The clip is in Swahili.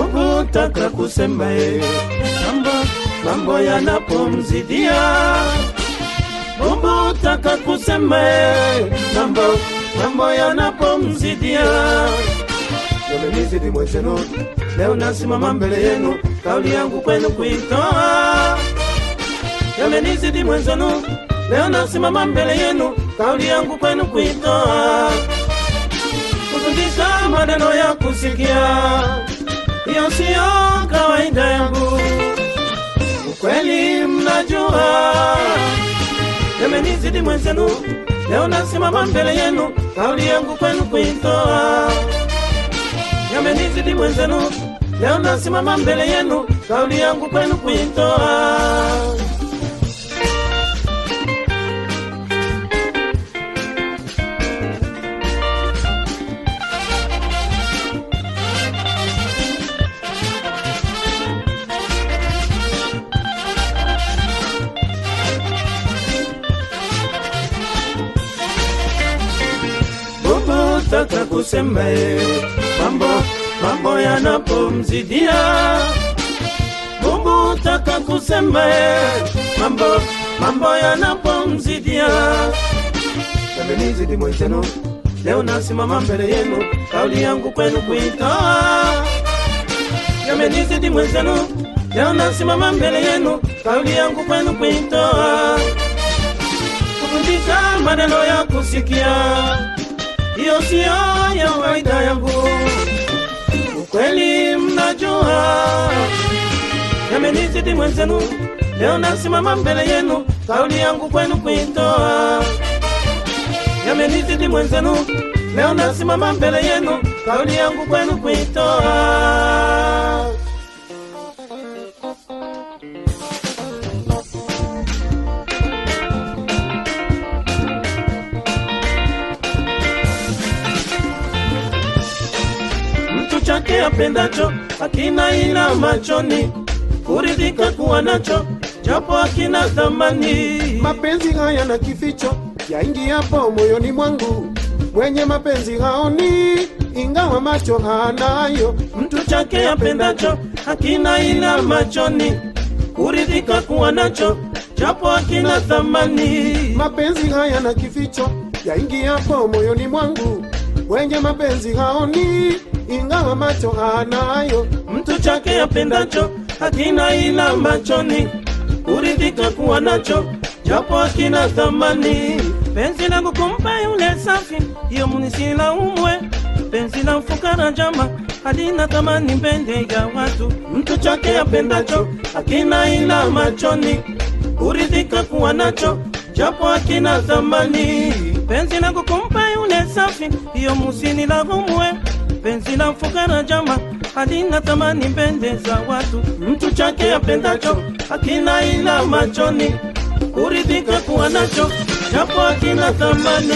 Ukutaka kusema yeye mambo mambo yanapomzidia. Mungu taka kusema yeye mambo mambo yanapomzidia Yamenizidi mwenzenu leo nasimama mbele yenu kauli yangu kwenu kuitoa. Yamenizidi mwenzenu leo nasimama mbele yenu kauli yangu kwenu kuitoa. Kufundisha maneno ya kusikia. Hiyo siyo kawaida yangu. Ukweli mnajua, yamenizidi mwenzenu, leo nasimama mbele yenu, kauli yangu kwenu kuitoa. Yamenizidi mwenzenu, leo nasimama mbele yenu, kauli yangu kwenu kuitoa. Taka kusema mambo yanapomzidia. Mungu utaka kusema mambo mambo yanapomzidia. Yamenizidi mwiteno, leo nasimama mbele yenu, kauli yangu kwenu kuitoa. Yamenizidi mwenzenu, leo nasimama mbele yenu, kauli yangu kwenu kuitoa. Kufundisha maneno ya kusikia hiyo siyo ya kawaida yangu. Yamenizidi mwenzenu, leo nasimama mbele yenu, kauli yangu kwenu kuitoa. Yamenizidi mwenzenu, leo nasimama mbele yenu, kauli yangu kwenu kuitoa. mtu chake apendacho akina ila machoni, kuridhika kuwa nacho japo akina thamani. mapenzi haya na kificho yaingiapo moyoni mwangu. Mwenye mapenzi haoni ingawa macho hanayo Mtu chake apendacho hakina ila machoni, kuridhika kuwa nacho japo akina thamani. mapenzi haya na kificho yaingiapo moyoni mwangu. Mwenye mapenzi haoni ingawa macho hanayo Mtu chake apendacho akina ila machoni, kuridhika kuwa nacho japo akina thamani. Penzi langu kumpa yule safi, hiyo munisila umwe. Penzi la mfukara jama halina thamani mbele ya watu. Mtu chake apendacho akina ila machoni, kuridhika kuwa nacho japo akina thamani. Penzi langu kumpa yule safi, hiyo musini la umwe penzi la mfukara jama halina tamani mbele za watu. Mtu chake apendacho akina ila machoni, kuridhika kuwa nacho japo akina thamani.